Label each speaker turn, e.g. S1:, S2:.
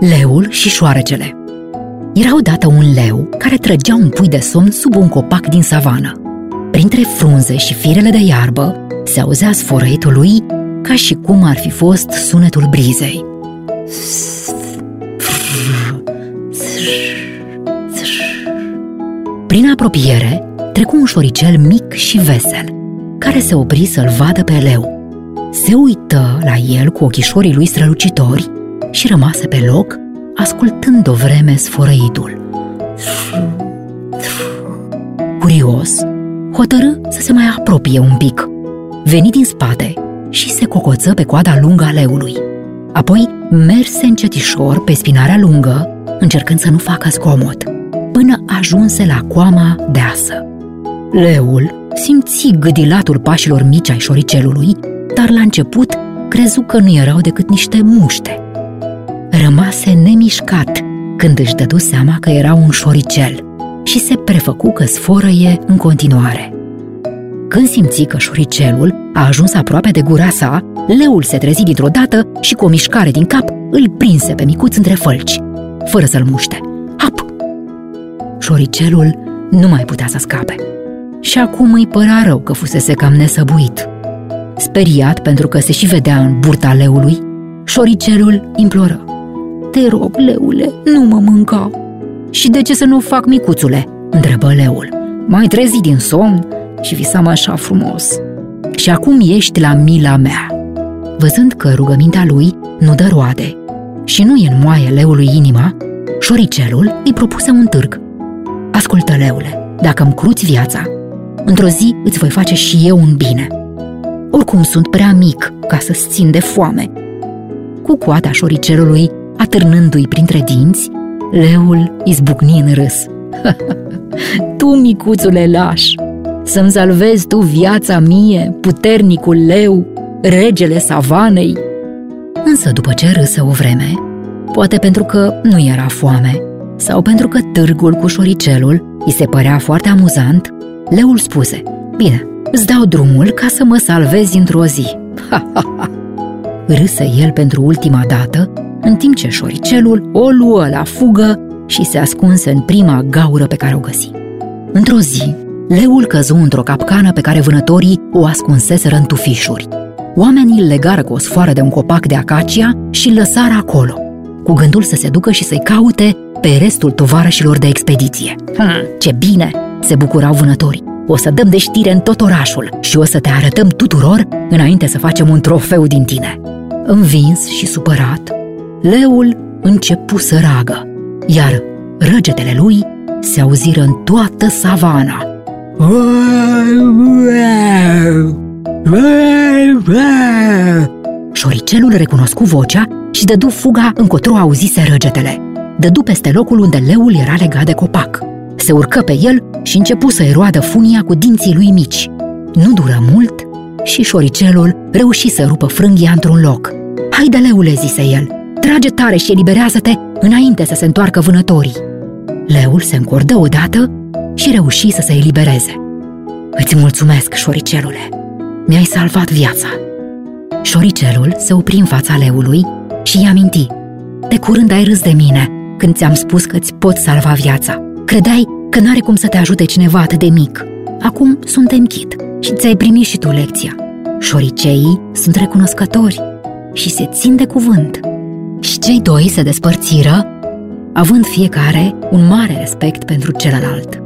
S1: Leul și șoarecele Era odată un leu care trăgea un pui de somn sub un copac din savană. Printre frunze și firele de iarbă se auzea sfărăitul lui ca și cum ar fi fost sunetul brizei. Prin apropiere trecu un șoricel mic și vesel, care se opri să-l vadă pe leu. Se uită la el cu ochișorii lui strălucitori și rămase pe loc, ascultând o vreme sfărăitul. Curios, hotărâ să se mai apropie un pic. Veni din spate și se cocoță pe coada lungă a leului. Apoi merse încetișor pe spinarea lungă, încercând să nu facă zgomot, până ajunse la coama deasă. Leul simți gâdilatul pașilor mici ai șoricelului, dar la început crezu că nu erau decât niște muște. Rămase nemișcat când își dădu seama că era un șoricel și se prefăcu că sforăie în continuare. Când simți că șoricelul a ajuns aproape de gura sa, leul se trezi dintr-o dată și cu o mișcare din cap îl prinse pe micuț între fălci, fără să-l muște. Hap! Șoricelul nu mai putea să scape. Și acum îi părea rău că fusese cam nesăbuit. Speriat pentru că se și vedea în burta leului, șoricelul imploră. Te rog, leule, nu mă mânca. Și de ce să nu fac, micuțule? întrebă leul. Mai trezi din somn și visam așa frumos. Și acum ești la mila mea. Văzând că rugămintea lui nu dă roade și nu e în moaie leului inima, șoricelul îi propuse un târg. Ascultă, leule, dacă îmi cruți viața, într-o zi îți voi face și eu un bine. Oricum sunt prea mic ca să-ți țin de foame. Cu coada șoricelului, atârnându-i printre dinți, leul izbucni în râs. tu, micuțule laș, să-mi salvezi tu viața mie, puternicul leu, regele savanei? Însă după ce râsă o vreme, poate pentru că nu era foame, sau pentru că târgul cu șoricelul îi se părea foarte amuzant, leul spuse, Bine, îți dau drumul ca să mă salvezi într-o zi. Ha, ha, ha. Râsă el pentru ultima dată, în timp ce șoricelul o luă la fugă și se ascunse în prima gaură pe care o găsi. Într-o zi, leul căzu într-o capcană pe care vânătorii o ascunseseră în tufișuri. Oamenii îl legară cu o sfoară de un copac de acacia și îl lăsară acolo, cu gândul să se ducă și să-i caute pe restul tovarășilor de expediție. Hmm, ce bine! se bucurau vânătorii. O să dăm de știre în tot orașul și o să te arătăm tuturor înainte să facem un trofeu din tine. Învins și supărat, leul începu să ragă, iar răgetele lui se auziră în toată savana. Șoricelul recunoscu vocea și dădu fuga încotro auzise răgetele. Dădu peste locul unde leul era legat de copac. Se urcă pe el și începu să-i roadă funia cu dinții lui mici. Nu dură mult și șoricelul reuși să rupă frânghia într-un loc. Haide, leule, zise el, trage tare și eliberează-te înainte să se întoarcă vânătorii. Leul se încordă odată și reuși să se elibereze. Îți mulțumesc, șoricelule! Mi-ai salvat viața! Șoricelul se opri în fața leului și i-a minti. De curând ai râs de mine când ți-am spus că îți pot salva viața. Credeai că n-are cum să te ajute cineva atât de mic. Acum suntem chit și ți-ai primit și tu lecția. Șoriceii sunt recunoscători și se țin de cuvânt. Și cei doi se despărțiră, având fiecare un mare respect pentru celălalt.